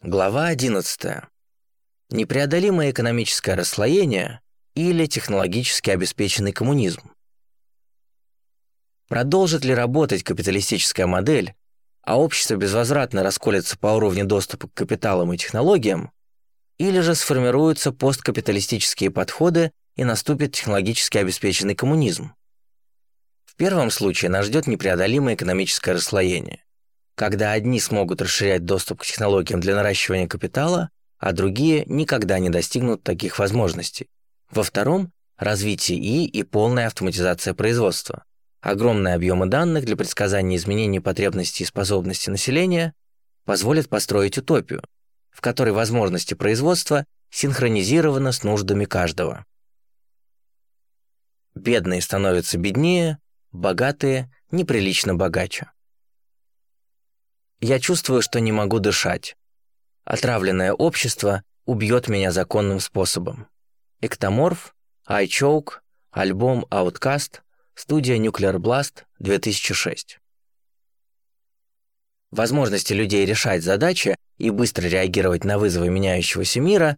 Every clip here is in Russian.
Глава 11. Непреодолимое экономическое расслоение или технологически обеспеченный коммунизм. Продолжит ли работать капиталистическая модель, а общество безвозвратно расколется по уровню доступа к капиталам и технологиям, или же сформируются посткапиталистические подходы и наступит технологически обеспеченный коммунизм? В первом случае нас ждет непреодолимое экономическое расслоение когда одни смогут расширять доступ к технологиям для наращивания капитала, а другие никогда не достигнут таких возможностей. Во втором – развитие ИИ и полная автоматизация производства. Огромные объемы данных для предсказания изменений потребностей и способностей населения позволят построить утопию, в которой возможности производства синхронизированы с нуждами каждого. Бедные становятся беднее, богатые – неприлично богаче. Я чувствую, что не могу дышать. Отравленное общество убьет меня законным способом. Эктоморф, iChoke, альбом Outcast, студия Nuclear Blast, 2006. Возможности людей решать задачи и быстро реагировать на вызовы меняющегося мира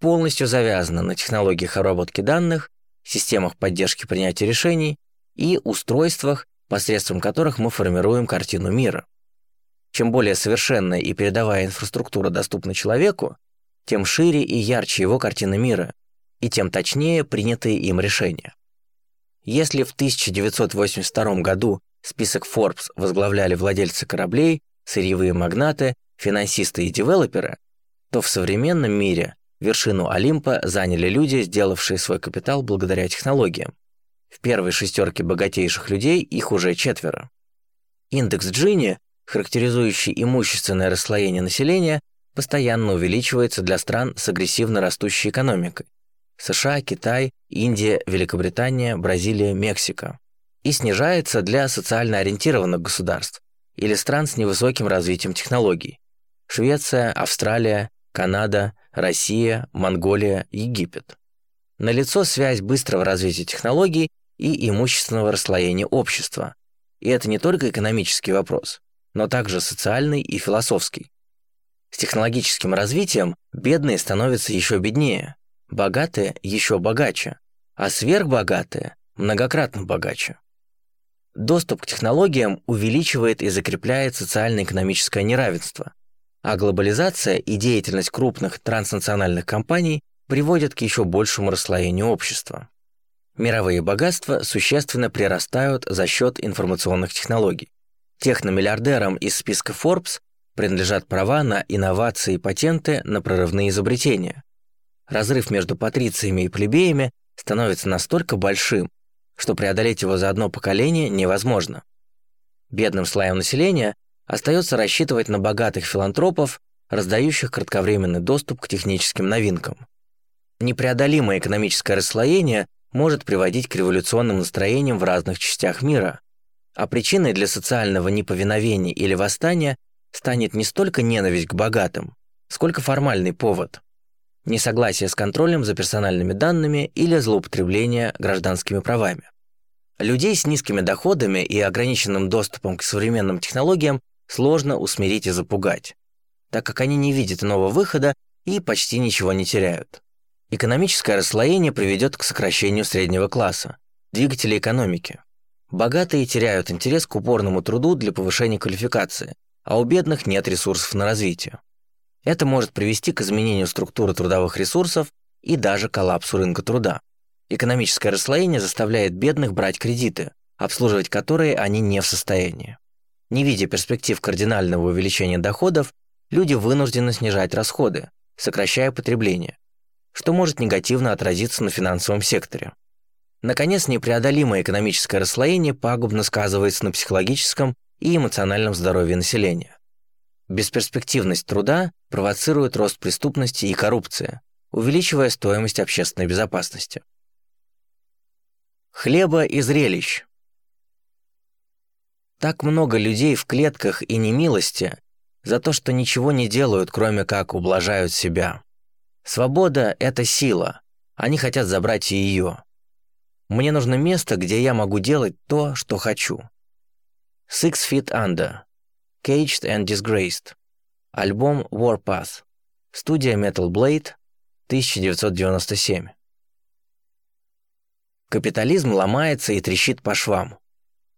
полностью завязаны на технологиях обработки данных, системах поддержки принятия решений и устройствах, посредством которых мы формируем картину мира. Чем более совершенная и передовая инфраструктура доступна человеку, тем шире и ярче его картина мира, и тем точнее принятые им решения. Если в 1982 году список Forbes возглавляли владельцы кораблей, сырьевые магнаты, финансисты и девелоперы, то в современном мире вершину Олимпа заняли люди, сделавшие свой капитал благодаря технологиям. В первой шестерке богатейших людей их уже четверо. Индекс Джини характеризующий имущественное расслоение населения, постоянно увеличивается для стран с агрессивно растущей экономикой – США, Китай, Индия, Великобритания, Бразилия, Мексика – и снижается для социально ориентированных государств или стран с невысоким развитием технологий – Швеция, Австралия, Канада, Россия, Монголия, Египет. Налицо связь быстрого развития технологий и имущественного расслоения общества. И это не только экономический вопрос но также социальный и философский. С технологическим развитием бедные становятся еще беднее, богатые еще богаче, а сверхбогатые многократно богаче. Доступ к технологиям увеличивает и закрепляет социально-экономическое неравенство, а глобализация и деятельность крупных транснациональных компаний приводят к еще большему расслоению общества. Мировые богатства существенно прирастают за счет информационных технологий. Техномиллиардерам из списка Forbes принадлежат права на инновации и патенты на прорывные изобретения. Разрыв между патрициями и плебеями становится настолько большим, что преодолеть его за одно поколение невозможно. Бедным слоям населения остается рассчитывать на богатых филантропов, раздающих кратковременный доступ к техническим новинкам. Непреодолимое экономическое расслоение может приводить к революционным настроениям в разных частях мира, а причиной для социального неповиновения или восстания станет не столько ненависть к богатым, сколько формальный повод – несогласие с контролем за персональными данными или злоупотребление гражданскими правами. Людей с низкими доходами и ограниченным доступом к современным технологиям сложно усмирить и запугать, так как они не видят иного выхода и почти ничего не теряют. Экономическое расслоение приведет к сокращению среднего класса, двигателя экономики, Богатые теряют интерес к упорному труду для повышения квалификации, а у бедных нет ресурсов на развитие. Это может привести к изменению структуры трудовых ресурсов и даже коллапсу рынка труда. Экономическое расслоение заставляет бедных брать кредиты, обслуживать которые они не в состоянии. Не видя перспектив кардинального увеличения доходов, люди вынуждены снижать расходы, сокращая потребление, что может негативно отразиться на финансовом секторе. Наконец, непреодолимое экономическое расслоение пагубно сказывается на психологическом и эмоциональном здоровье населения. Бесперспективность труда провоцирует рост преступности и коррупции, увеличивая стоимость общественной безопасности. Хлеба и зрелищ. Так много людей в клетках и немилости за то, что ничего не делают, кроме как ублажают себя. Свобода – это сила, они хотят забрать и ее. Мне нужно место, где я могу делать то, что хочу. Six Feet Under. Caged and Disgraced. Альбом Warpath. Студия Metal Blade. 1997. Капитализм ломается и трещит по швам.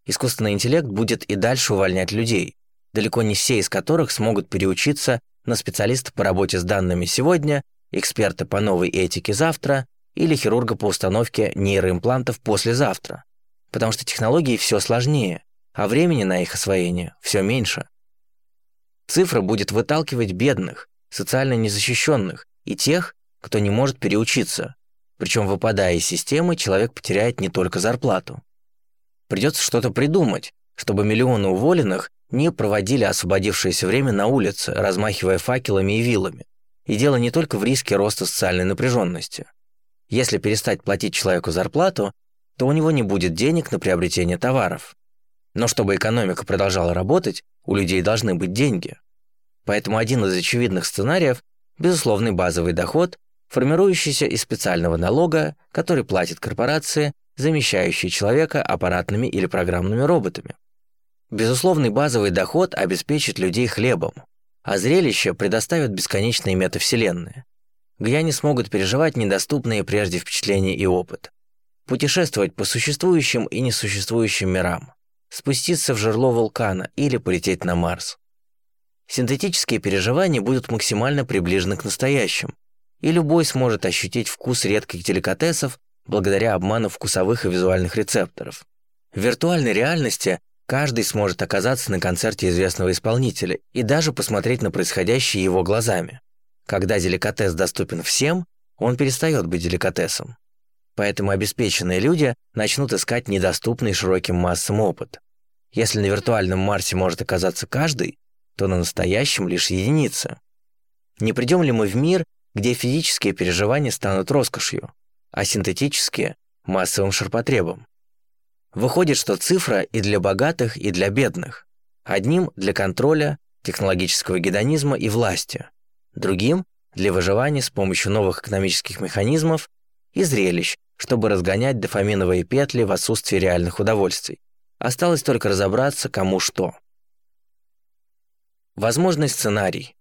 Искусственный интеллект будет и дальше увольнять людей, далеко не все из которых смогут переучиться на специалиста по работе с данными сегодня, эксперта по новой этике завтра или хирурга по установке нейроимплантов послезавтра. Потому что технологии все сложнее, а времени на их освоение все меньше. Цифра будет выталкивать бедных, социально незащищенных и тех, кто не может переучиться. Причем, выпадая из системы, человек потеряет не только зарплату. Придется что-то придумать, чтобы миллионы уволенных не проводили освободившееся время на улице, размахивая факелами и вилами. И дело не только в риске роста социальной напряженности. Если перестать платить человеку зарплату, то у него не будет денег на приобретение товаров. Но чтобы экономика продолжала работать, у людей должны быть деньги. Поэтому один из очевидных сценариев – безусловный базовый доход, формирующийся из специального налога, который платит корпорации, замещающие человека аппаратными или программными роботами. Безусловный базовый доход обеспечит людей хлебом, а зрелище предоставит бесконечные метавселенные, где они смогут переживать недоступные прежде впечатления и опыт, путешествовать по существующим и несуществующим мирам, спуститься в жерло вулкана или полететь на Марс. Синтетические переживания будут максимально приближены к настоящим, и любой сможет ощутить вкус редких деликатесов благодаря обману вкусовых и визуальных рецепторов. В виртуальной реальности каждый сможет оказаться на концерте известного исполнителя и даже посмотреть на происходящее его глазами. Когда деликатес доступен всем, он перестает быть деликатесом. Поэтому обеспеченные люди начнут искать недоступный широким массам опыт. Если на виртуальном Марсе может оказаться каждый, то на настоящем лишь единицы. Не придем ли мы в мир, где физические переживания станут роскошью, а синтетические – массовым ширпотребом? Выходит, что цифра и для богатых, и для бедных. Одним – для контроля, технологического гедонизма и власти, другим – для выживания с помощью новых экономических механизмов и зрелищ, чтобы разгонять дофаминовые петли в отсутствии реальных удовольствий. Осталось только разобраться, кому что. Возможный сценарий.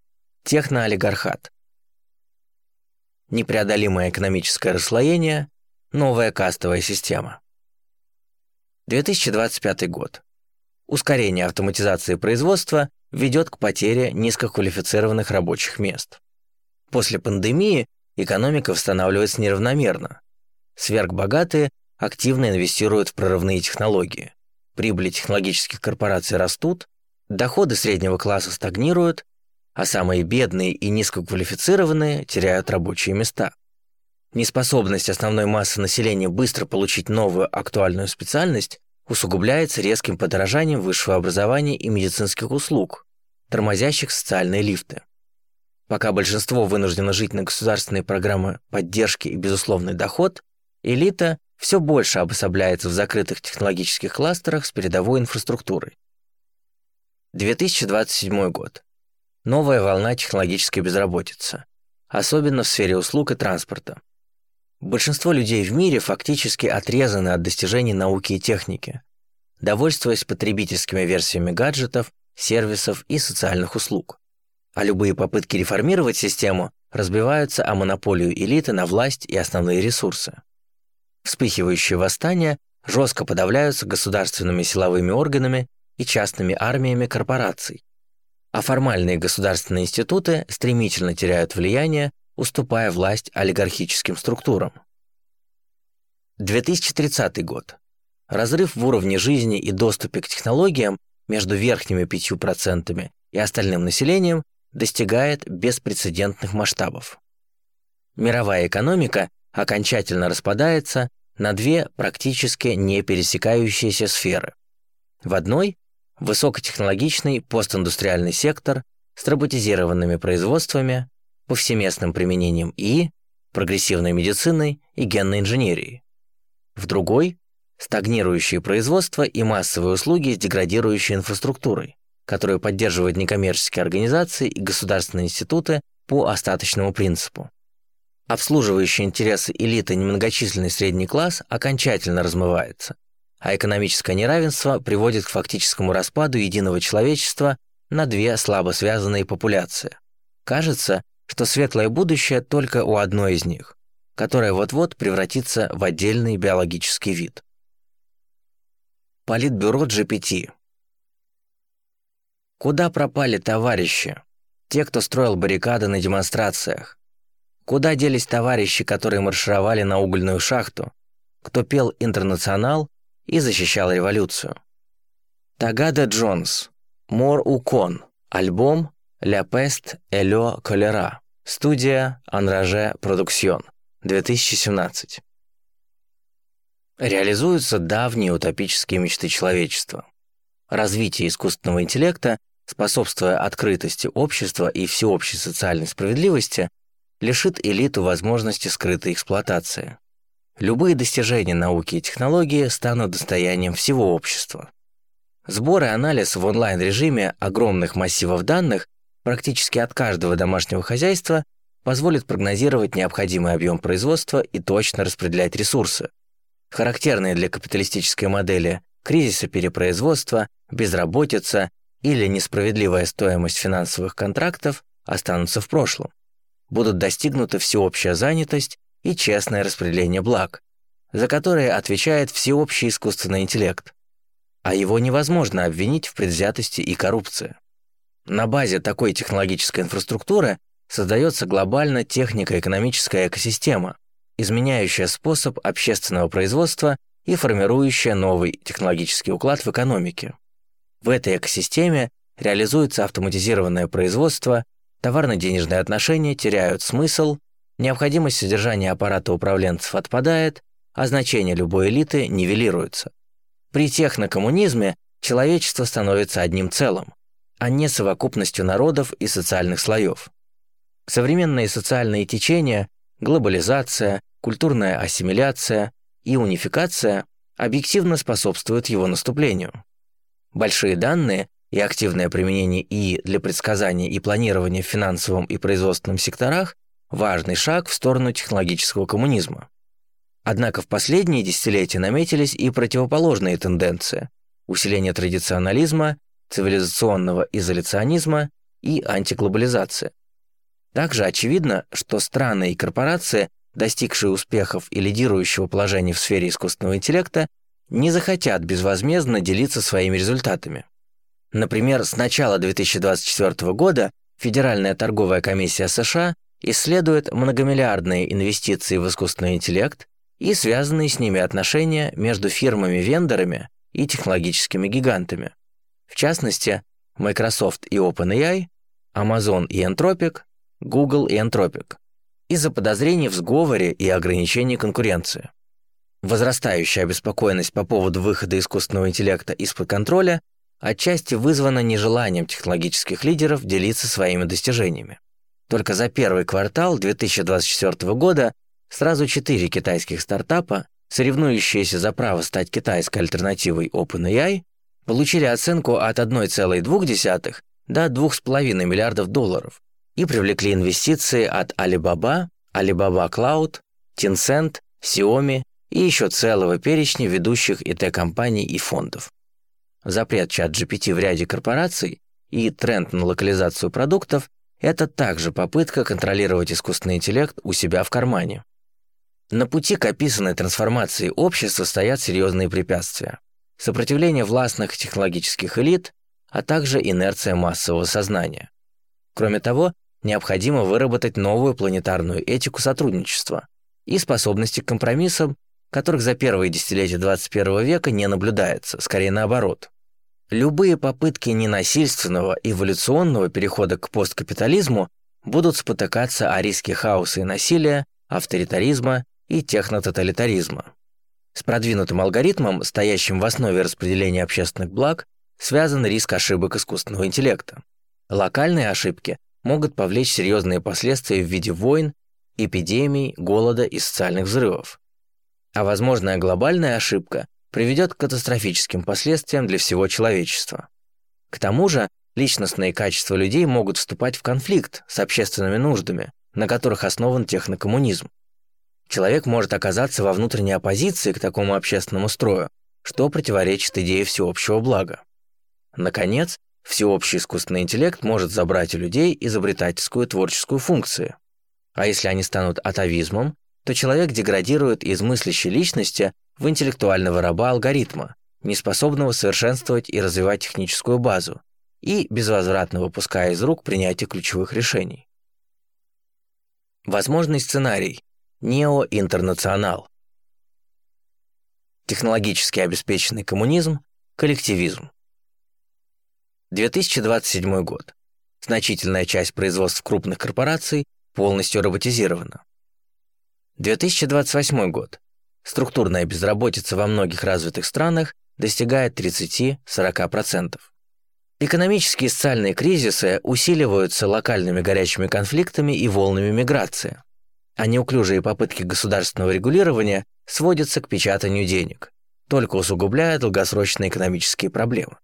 Техноолигархат. Непреодолимое экономическое расслоение. Новая кастовая система. 2025 год. Ускорение автоматизации производства ведет к потере низкоквалифицированных рабочих мест. После пандемии экономика восстанавливается неравномерно. Сверхбогатые активно инвестируют в прорывные технологии. Прибыли технологических корпораций растут, доходы среднего класса стагнируют, а самые бедные и низкоквалифицированные теряют рабочие места. Неспособность основной массы населения быстро получить новую актуальную специальность усугубляется резким подорожанием высшего образования и медицинских услуг, тормозящих социальные лифты. Пока большинство вынуждено жить на государственные программы поддержки и безусловный доход, элита все больше обособляется в закрытых технологических кластерах с передовой инфраструктурой. 2027 год. Новая волна технологической безработицы, особенно в сфере услуг и транспорта. Большинство людей в мире фактически отрезаны от достижений науки и техники, довольствуясь потребительскими версиями гаджетов, сервисов и социальных услуг. А любые попытки реформировать систему разбиваются о монополию элиты на власть и основные ресурсы. Вспыхивающие восстания жестко подавляются государственными силовыми органами и частными армиями корпораций. А формальные государственные институты стремительно теряют влияние, уступая власть олигархическим структурам. 2030 год. Разрыв в уровне жизни и доступе к технологиям между верхними 5% и остальным населением достигает беспрецедентных масштабов. Мировая экономика окончательно распадается на две практически не пересекающиеся сферы. В одной – высокотехнологичный постиндустриальный сектор с роботизированными производствами, повсеместным применением ИИ, прогрессивной медициной и генной инженерией. В другой – стагнирующее производство и массовые услуги с деградирующей инфраструктурой, которую поддерживают некоммерческие организации и государственные институты по остаточному принципу. Обслуживающие интересы элиты немногочисленный средний класс окончательно размывается, а экономическое неравенство приводит к фактическому распаду единого человечества на две слабо связанные популяции. Кажется, что светлое будущее только у одной из них, которая вот-вот превратится в отдельный биологический вид. Политбюро GPT. Куда пропали товарищи? Те, кто строил баррикады на демонстрациях. Куда делись товарищи, которые маршировали на угольную шахту, кто пел «Интернационал» и защищал революцию? Тагада Джонс. Мор Укон. Альбом «Ля Пест Элё Колера». Студия «Анраже Продуксьон». 2017. Реализуются давние утопические мечты человечества. Развитие искусственного интеллекта, способствуя открытости общества и всеобщей социальной справедливости, лишит элиту возможности скрытой эксплуатации. Любые достижения науки и технологии станут достоянием всего общества. Сбор и анализ в онлайн-режиме огромных массивов данных практически от каждого домашнего хозяйства позволит прогнозировать необходимый объем производства и точно распределять ресурсы. Характерные для капиталистической модели кризисы перепроизводства, безработица или несправедливая стоимость финансовых контрактов останутся в прошлом. Будут достигнуты всеобщая занятость и честное распределение благ, за которые отвечает всеобщий искусственный интеллект, а его невозможно обвинить в предвзятости и коррупции. На базе такой технологической инфраструктуры создается глобально технико-экономическая экосистема, изменяющая способ общественного производства и формирующая новый технологический уклад в экономике. В этой экосистеме реализуется автоматизированное производство, товарно-денежные отношения теряют смысл, необходимость содержания аппарата управленцев отпадает, а значение любой элиты нивелируется. При технокоммунизме человечество становится одним целым, а не совокупностью народов и социальных слоев. Современные социальные течения, глобализация, культурная ассимиляция и унификация объективно способствуют его наступлению. Большие данные и активное применение ИИ для предсказания и планирования в финансовом и производственном секторах – важный шаг в сторону технологического коммунизма. Однако в последние десятилетия наметились и противоположные тенденции – усиление традиционализма, цивилизационного изоляционизма и антиглобализации. Также очевидно, что страны и корпорации, достигшие успехов и лидирующего положения в сфере искусственного интеллекта, не захотят безвозмездно делиться своими результатами. Например, с начала 2024 года Федеральная торговая комиссия США исследует многомиллиардные инвестиции в искусственный интеллект и связанные с ними отношения между фирмами-вендорами и технологическими гигантами. В частности, Microsoft и OpenAI, Amazon и Anthropic, Google и Anthropic, из-за подозрений в сговоре и ограничении конкуренции. Возрастающая обеспокоенность по поводу выхода искусственного интеллекта из-под контроля отчасти вызвана нежеланием технологических лидеров делиться своими достижениями. Только за первый квартал 2024 года Сразу четыре китайских стартапа, соревнующиеся за право стать китайской альтернативой OpenAI, получили оценку от 1,2 до 2,5 миллиардов долларов и привлекли инвестиции от Alibaba, Alibaba Cloud, Tencent, Xiaomi и еще целого перечня ведущих ИТ-компаний и фондов. Запрет чат GPT в ряде корпораций и тренд на локализацию продуктов – это также попытка контролировать искусственный интеллект у себя в кармане. На пути к описанной трансформации общества стоят серьезные препятствия. Сопротивление властных технологических элит, а также инерция массового сознания. Кроме того, необходимо выработать новую планетарную этику сотрудничества и способности к компромиссам, которых за первые десятилетия 21 века не наблюдается, скорее наоборот. Любые попытки ненасильственного эволюционного перехода к посткапитализму будут спотыкаться о риске хаоса и насилия, авторитаризма и технототалитаризма. С продвинутым алгоритмом, стоящим в основе распределения общественных благ, связан риск ошибок искусственного интеллекта. Локальные ошибки могут повлечь серьезные последствия в виде войн, эпидемий, голода и социальных взрывов. А возможная глобальная ошибка приведет к катастрофическим последствиям для всего человечества. К тому же, личностные качества людей могут вступать в конфликт с общественными нуждами, на которых основан технокоммунизм. Человек может оказаться во внутренней оппозиции к такому общественному строю, что противоречит идее всеобщего блага. Наконец, всеобщий искусственный интеллект может забрать у людей изобретательскую творческую функцию. А если они станут атовизмом, то человек деградирует из мыслящей личности в интеллектуального раба алгоритма, неспособного совершенствовать и развивать техническую базу, и безвозвратно выпуская из рук принятие ключевых решений. Возможный сценарий – неоинтернационал. Технологически обеспеченный коммунизм, коллективизм. 2027 год. Значительная часть производств крупных корпораций полностью роботизирована. 2028 год. Структурная безработица во многих развитых странах достигает 30-40%. Экономические и социальные кризисы усиливаются локальными горячими конфликтами и волнами миграции, а неуклюжие попытки государственного регулирования сводятся к печатанию денег, только усугубляя долгосрочные экономические проблемы.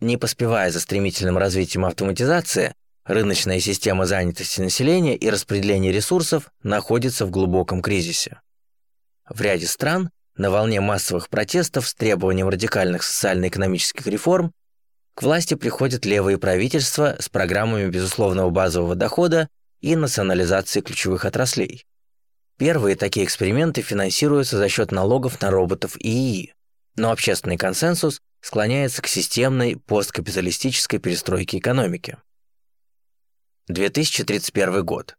Не поспевая за стремительным развитием автоматизации, рыночная система занятости населения и распределения ресурсов находится в глубоком кризисе. В ряде стран на волне массовых протестов с требованием радикальных социально-экономических реформ к власти приходят левые правительства с программами безусловного базового дохода и национализации ключевых отраслей. Первые такие эксперименты финансируются за счет налогов на роботов и ИИ, но общественный консенсус склоняется к системной посткапиталистической перестройке экономики. 2031 год.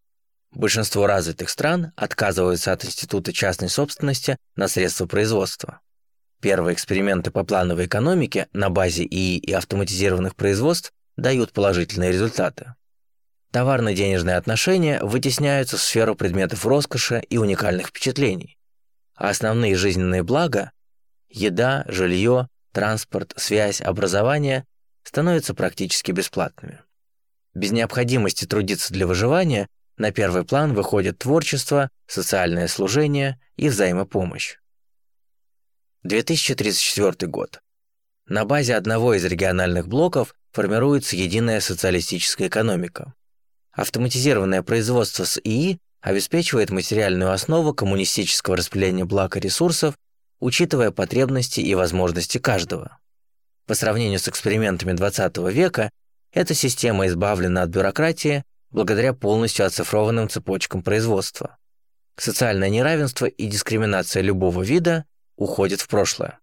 Большинство развитых стран отказываются от института частной собственности на средства производства. Первые эксперименты по плановой экономике на базе ИИ и автоматизированных производств дают положительные результаты. Товарно-денежные отношения вытесняются в сферу предметов роскоши и уникальных впечатлений, а основные жизненные блага – еда, жилье, транспорт, связь, образование – становятся практически бесплатными. Без необходимости трудиться для выживания на первый план выходит творчество, социальное служение и взаимопомощь. 2034 год. На базе одного из региональных блоков формируется единая социалистическая экономика. Автоматизированное производство с ИИ обеспечивает материальную основу коммунистического распределения благ и ресурсов, учитывая потребности и возможности каждого. По сравнению с экспериментами 20 века, эта система избавлена от бюрократии благодаря полностью оцифрованным цепочкам производства. Социальное неравенство и дискриминация любого вида уходит в прошлое.